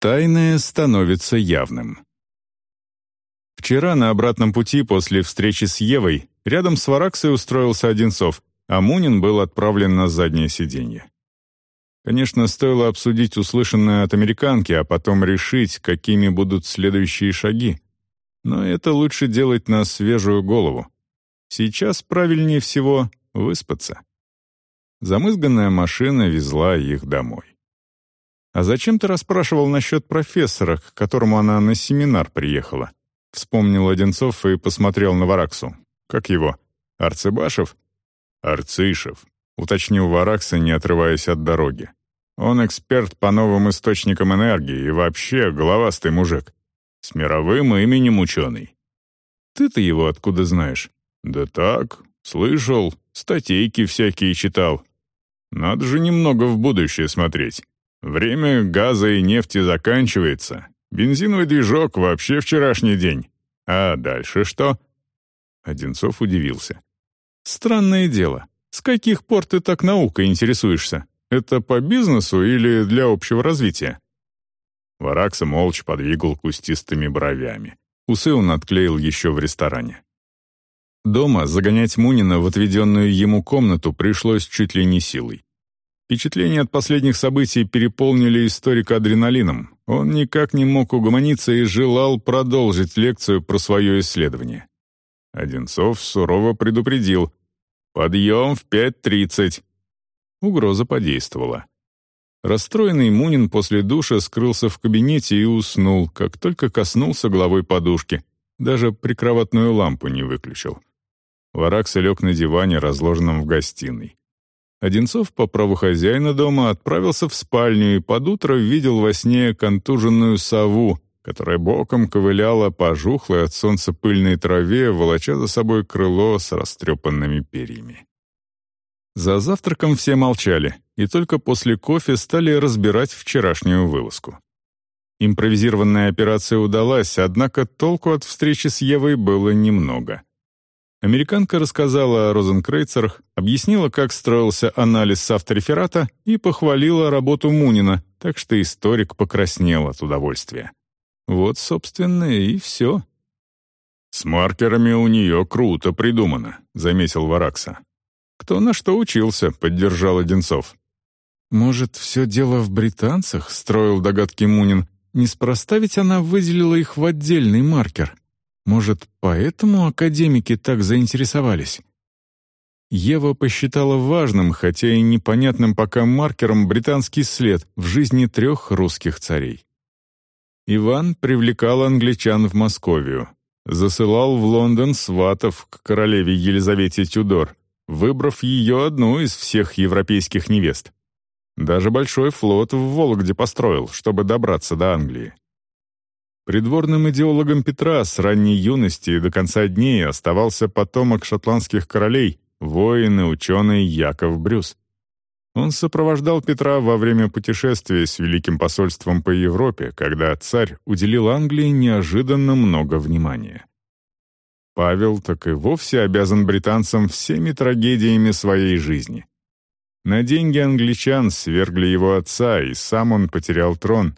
Тайное становится явным. Вчера на обратном пути после встречи с Евой рядом с Вараксой устроился Одинцов, а Мунин был отправлен на заднее сиденье. Конечно, стоило обсудить услышанное от американки, а потом решить, какими будут следующие шаги. Но это лучше делать на свежую голову. Сейчас правильнее всего выспаться. Замызганная машина везла их домой. «А зачем ты расспрашивал насчет профессора, к которому она на семинар приехала?» Вспомнил Одинцов и посмотрел на Вараксу. «Как его? Арцебашев?» «Арцишев», — уточнил Варакса, не отрываясь от дороги. «Он эксперт по новым источникам энергии и вообще головастый мужик. С мировым именем ученый». «Ты-то его откуда знаешь?» «Да так, слышал, статейки всякие читал. Надо же немного в будущее смотреть. Время газа и нефти заканчивается. Бензиновый движок вообще вчерашний день. А дальше что?» Одинцов удивился. «Странное дело. С каких пор ты так наукой интересуешься? Это по бизнесу или для общего развития?» Варакса молча подвигал кустистыми бровями. Усы он отклеил еще в ресторане. Дома загонять Мунина в отведенную ему комнату пришлось чуть ли не силой. Впечатления от последних событий переполнили историка адреналином. Он никак не мог угомониться и желал продолжить лекцию про свое исследование. Одинцов сурово предупредил. «Подъем в 5.30». Угроза подействовала. Расстроенный Мунин после душа скрылся в кабинете и уснул, как только коснулся головой подушки. Даже прикроватную лампу не выключил. Варакса лег на диване, разложенном в гостиной. Одинцов по праву хозяина дома отправился в спальню и под утро видел во сне контуженную сову, которая боком ковыляла по жухлой от солнца пыльной траве, волоча за собой крыло с растрепанными перьями. За завтраком все молчали, и только после кофе стали разбирать вчерашнюю вылазку. Импровизированная операция удалась, однако толку от встречи с Евой было немного — Американка рассказала о розенкрейцерах, объяснила, как строился анализ автореферата и похвалила работу Мунина, так что историк покраснел от удовольствия. Вот, собственно, и все. «С маркерами у нее круто придумано», — заметил Варакса. «Кто на что учился», — поддержал Одинцов. «Может, все дело в британцах?» — строил догадки Мунин. «Неспроста ведь она выделила их в отдельный маркер». Может, поэтому академики так заинтересовались? Ева посчитала важным, хотя и непонятным пока маркером британский след в жизни трех русских царей. Иван привлекал англичан в Московию, засылал в Лондон сватов к королеве Елизавете Тюдор, выбрав ее одну из всех европейских невест. Даже большой флот в Вологде построил, чтобы добраться до Англии. Придворным идеологом Петра с ранней юности и до конца дней оставался потомок шотландских королей, воин и ученый Яков Брюс. Он сопровождал Петра во время путешествия с Великим посольством по Европе, когда царь уделил Англии неожиданно много внимания. Павел так и вовсе обязан британцам всеми трагедиями своей жизни. На деньги англичан свергли его отца, и сам он потерял трон,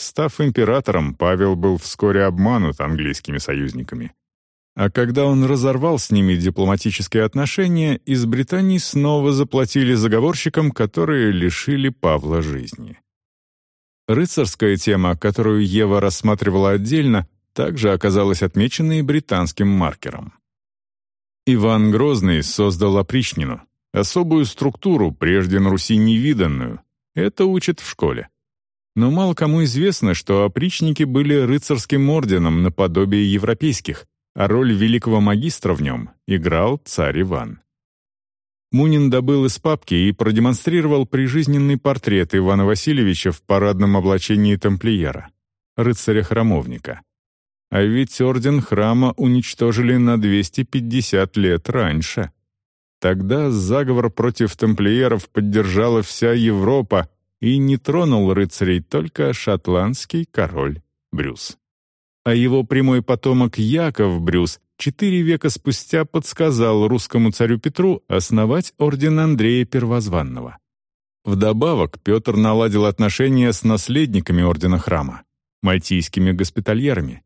Став императором, Павел был вскоре обманут английскими союзниками. А когда он разорвал с ними дипломатические отношения, из Британии снова заплатили заговорщикам, которые лишили Павла жизни. Рыцарская тема, которую Ева рассматривала отдельно, также оказалась отмеченной британским маркером. Иван Грозный создал опричнину, особую структуру, прежде на Руси невиданную. Это учат в школе но мало кому известно, что опричники были рыцарским орденом наподобие европейских, а роль великого магистра в нем играл царь Иван. Мунин добыл из папки и продемонстрировал прижизненный портрет Ивана Васильевича в парадном облачении тамплиера, рыцаря-храмовника. А ведь орден храма уничтожили на 250 лет раньше. Тогда заговор против тамплиеров поддержала вся Европа, и не тронул рыцарей только шотландский король Брюс. А его прямой потомок Яков Брюс четыре века спустя подсказал русскому царю Петру основать орден Андрея Первозванного. Вдобавок, Петр наладил отношения с наследниками Ордена Храма, мальтийскими госпитальерами,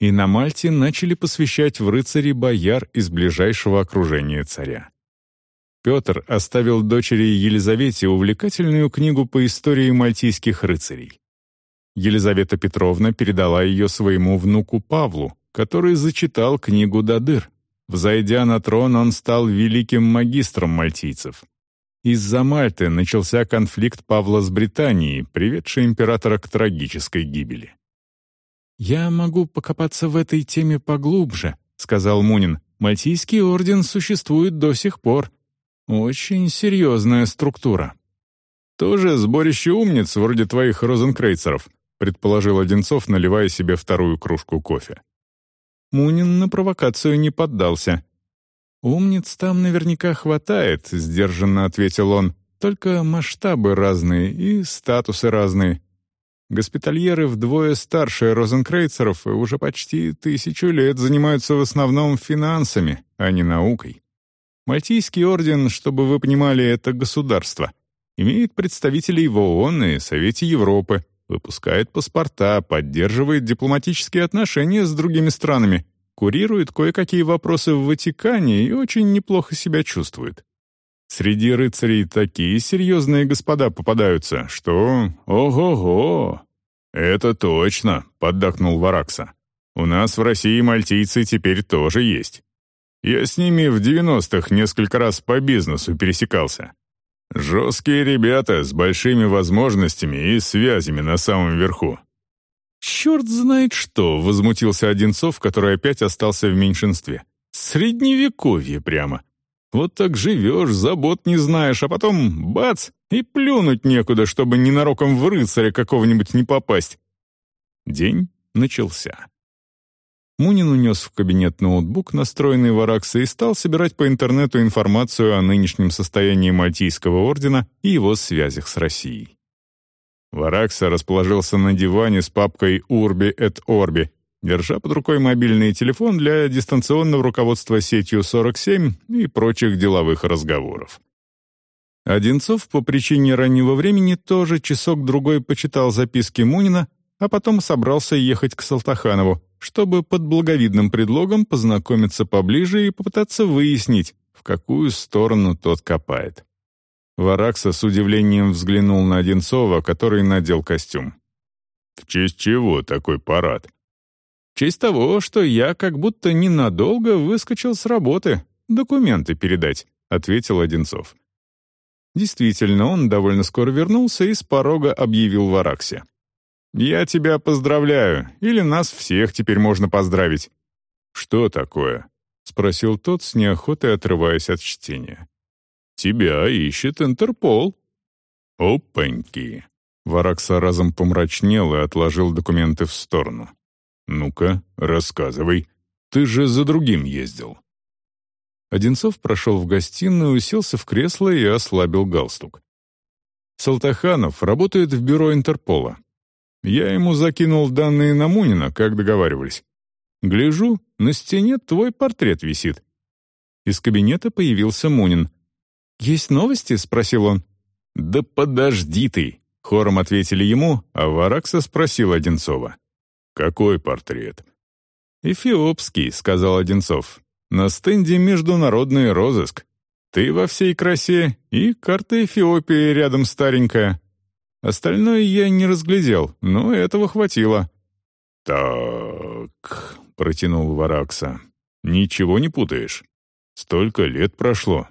и на Мальте начали посвящать в рыцари бояр из ближайшего окружения царя. Петр оставил дочери Елизавете увлекательную книгу по истории мальтийских рыцарей. Елизавета Петровна передала ее своему внуку Павлу, который зачитал книгу до дыр. Взойдя на трон, он стал великим магистром мальтийцев. Из-за Мальты начался конфликт Павла с Британией, приведший императора к трагической гибели. «Я могу покопаться в этой теме поглубже», — сказал Мунин. «Мальтийский орден существует до сих пор. Очень серьезная структура». «Тоже сборище умниц, вроде твоих розенкрейцеров», — предположил Одинцов, наливая себе вторую кружку кофе. Мунин на провокацию не поддался. «Умниц там наверняка хватает», — сдержанно ответил он. «Только масштабы разные и статусы разные. Госпитальеры вдвое старше розенкрейцеров и уже почти тысячу лет занимаются в основном финансами, а не наукой. Мальтийский орден, чтобы вы понимали, это государство. Имеет представителей в ООН и Совете Европы, выпускает паспорта, поддерживает дипломатические отношения с другими странами, курирует кое-какие вопросы в Ватикане и очень неплохо себя чувствует. Среди рыцарей такие серьезные господа попадаются, что... Ого-го! «Это точно», — поддакнул Варакса. «У нас в России мальтийцы теперь тоже есть. Я с ними в девяностых несколько раз по бизнесу пересекался. Жесткие ребята с большими возможностями и связями на самом верху». «Черт знает что!» — возмутился Одинцов, который опять остался в меньшинстве. «Средневековье прямо. Вот так живешь, забот не знаешь, а потом бац, и плюнуть некуда, чтобы ненароком в рыцаря какого-нибудь не попасть. День начался. Мунин унес в кабинет ноутбук, настроенный в Аракса, и стал собирать по интернету информацию о нынешнем состоянии Мальтийского ордена и его связях с Россией. Варакса расположился на диване с папкой «Урби et Орби», держа под рукой мобильный телефон для дистанционного руководства сетью 47 и прочих деловых разговоров. Одинцов по причине раннего времени тоже часок-другой почитал записки Мунина, а потом собрался ехать к Салтаханову, чтобы под благовидным предлогом познакомиться поближе и попытаться выяснить, в какую сторону тот копает. Варакса с удивлением взглянул на Одинцова, который надел костюм. «В честь чего такой парад?» честь того, что я как будто ненадолго выскочил с работы, документы передать», — ответил Одинцов. Действительно, он довольно скоро вернулся и с порога объявил Вараксе. «Я тебя поздравляю, или нас всех теперь можно поздравить». «Что такое?» — спросил тот с неохотой, отрываясь от чтения. «Тебя ищет Интерпол». «Опаньки!» Варакса разом помрачнел и отложил документы в сторону. «Ну-ка, рассказывай. Ты же за другим ездил». Одинцов прошел в гостиную, уселся в кресло и ослабил галстук. «Салтаханов работает в бюро Интерпола. Я ему закинул данные на Мунина, как договаривались. Гляжу, на стене твой портрет висит». Из кабинета появился Мунин. «Есть новости?» — спросил он. «Да подожди ты!» — хором ответили ему, а Варакса спросил Одинцова. «Какой портрет?» «Эфиопский», — сказал Одинцов. «На стенде международный розыск. Ты во всей красе и карта Эфиопии рядом старенькая. Остальное я не разглядел, но этого хватило». «Так», — протянул Варакса, — «ничего не путаешь. Столько лет прошло.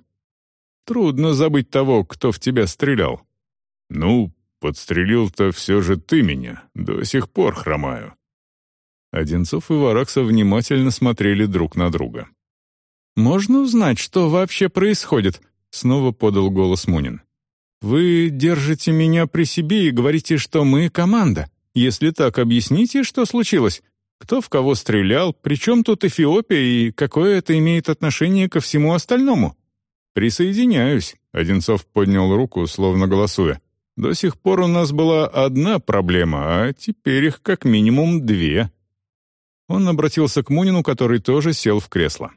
Трудно забыть того, кто в тебя стрелял. Ну, подстрелил-то все же ты меня, до сих пор хромаю. Одинцов и Варакса внимательно смотрели друг на друга. «Можно узнать, что вообще происходит?» — снова подал голос Мунин. «Вы держите меня при себе и говорите, что мы команда. Если так, объясните, что случилось. Кто в кого стрелял, при чем тут Эфиопия и какое это имеет отношение ко всему остальному?» «Присоединяюсь», — Одинцов поднял руку, словно голосуя. «До сих пор у нас была одна проблема, а теперь их как минимум две». Он обратился к Мунину, который тоже сел в кресло.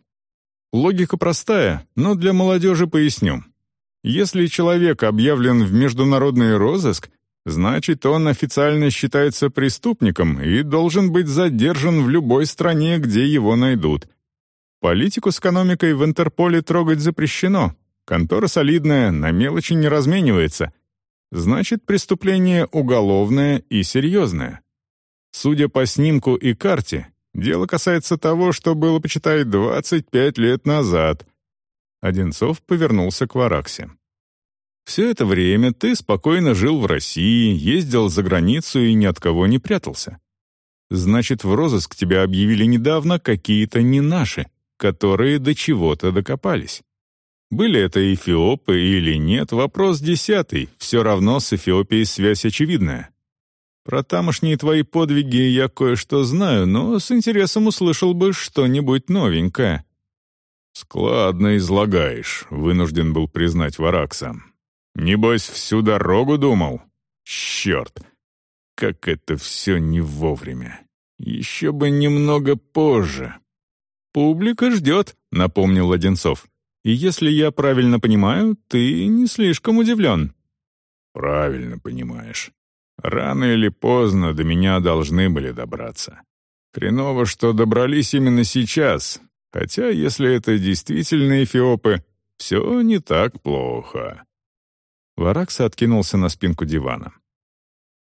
Логика простая, но для молодежи поясню. Если человек объявлен в международный розыск, значит, он официально считается преступником и должен быть задержан в любой стране, где его найдут. Политику с экономикой в Интерполе трогать запрещено. Контора солидная, на мелочи не разменивается. Значит, преступление уголовное и серьезное. Судя по снимку и карте, дело касается того, что было, почитай, 25 лет назад. Одинцов повернулся к Вараксе. Все это время ты спокойно жил в России, ездил за границу и ни от кого не прятался. Значит, в розыск тебя объявили недавно какие-то не наши, которые до чего-то докопались. Были это эфиопы или нет, вопрос десятый, все равно с Эфиопией связь очевидная. Про тамошние твои подвиги я кое-что знаю, но с интересом услышал бы что-нибудь новенькое». «Складно излагаешь», — вынужден был признать Варакса. «Небось, всю дорогу думал? Черт! Как это все не вовремя! Еще бы немного позже!» «Публика ждет», — напомнил Одинцов. «И если я правильно понимаю, ты не слишком удивлен». «Правильно понимаешь. Рано или поздно до меня должны были добраться. Хреново, что добрались именно сейчас, хотя, если это действительно эфиопы, все не так плохо». Варакса откинулся на спинку дивана.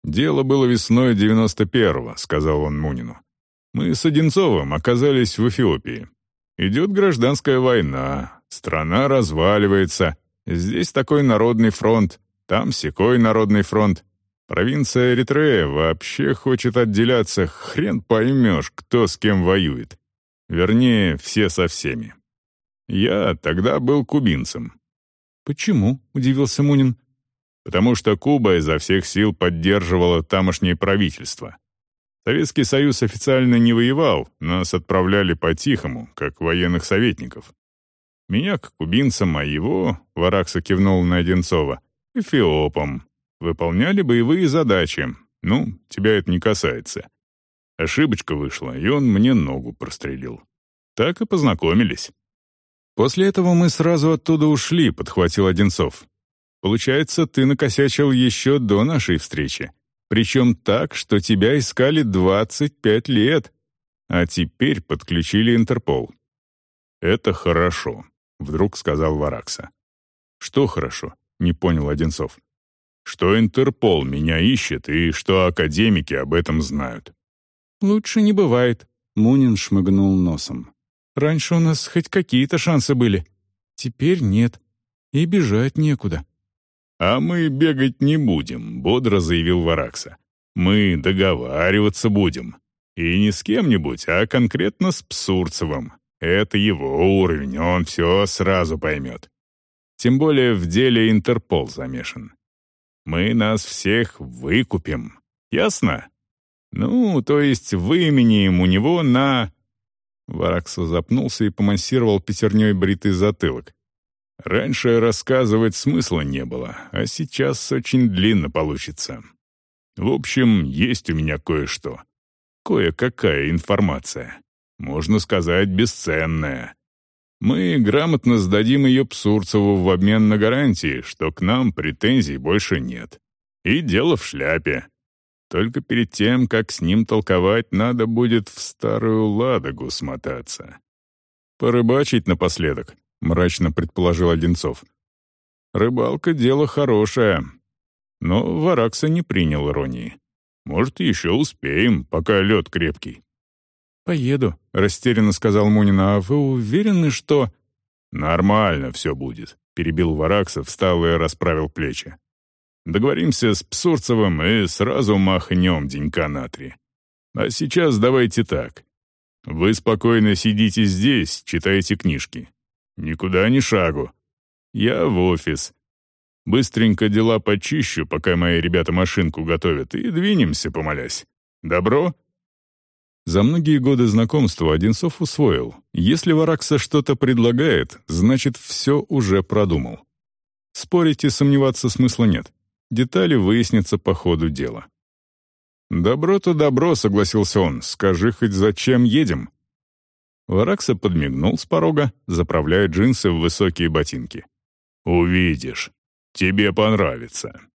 «Дело было весной 91-го», — сказал он Мунину. «Мы с Одинцовым оказались в Эфиопии. Идет гражданская война, страна разваливается, здесь такой народный фронт, там секой народный фронт. Провинция Эритрея вообще хочет отделяться, хрен поймешь, кто с кем воюет. Вернее, все со всеми. Я тогда был кубинцем. «Почему?» — удивился Мунин. «Потому что Куба изо всех сил поддерживала тамошнее правительство. Советский Союз официально не воевал, нас отправляли по-тихому, как военных советников. Меня к кубинцам, а его, — Варакса кивнул на Одинцова, — эфиопом, Выполняли боевые задачи. Ну, тебя это не касается. Ошибочка вышла, и он мне ногу прострелил. Так и познакомились. После этого мы сразу оттуда ушли, подхватил Одинцов. Получается, ты накосячил еще до нашей встречи. Причем так, что тебя искали 25 лет. А теперь подключили Интерпол. «Это хорошо», — вдруг сказал Варакса. «Что хорошо?» — не понял Одинцов что Интерпол меня ищет и что академики об этом знают. «Лучше не бывает», — Мунин шмыгнул носом. «Раньше у нас хоть какие-то шансы были. Теперь нет. И бежать некуда». «А мы бегать не будем», — бодро заявил Варакса. «Мы договариваться будем. И не с кем-нибудь, а конкретно с Псурцевым. Это его уровень, он все сразу поймет. Тем более в деле Интерпол замешан. Мы нас всех выкупим. Ясно? Ну, то есть выменяем у него на...» Варакса запнулся и помассировал пятерней бритый затылок. «Раньше рассказывать смысла не было, а сейчас очень длинно получится. В общем, есть у меня кое-что. Кое-какая информация. Можно сказать, бесценная. Мы грамотно сдадим ее Псурцеву в обмен на гарантии, что к нам претензий больше нет. И дело в шляпе. Только перед тем, как с ним толковать, надо будет в старую Ладогу смотаться. «Порыбачить напоследок», — мрачно предположил Одинцов. «Рыбалка — дело хорошее». Но Варакса не принял иронии. «Может, еще успеем, пока лед крепкий». «Поеду», — растерянно сказал Мунин. «А вы уверены, что...» «Нормально все будет», — перебил Вараксов, встал и расправил плечи. «Договоримся с Псурцевым и сразу махнем денька на три. А сейчас давайте так. Вы спокойно сидите здесь, читайте книжки. Никуда ни шагу. Я в офис. Быстренько дела почищу, пока мои ребята машинку готовят, и двинемся, помолясь. Добро?» За многие годы знакомства Одинцов усвоил, если Варакса что-то предлагает, значит, все уже продумал. Спорить и сомневаться смысла нет. Детали выяснятся по ходу дела. «Добро-то добро», — согласился он. «Скажи хоть зачем едем?» Варакса подмигнул с порога, заправляя джинсы в высокие ботинки. «Увидишь. Тебе понравится».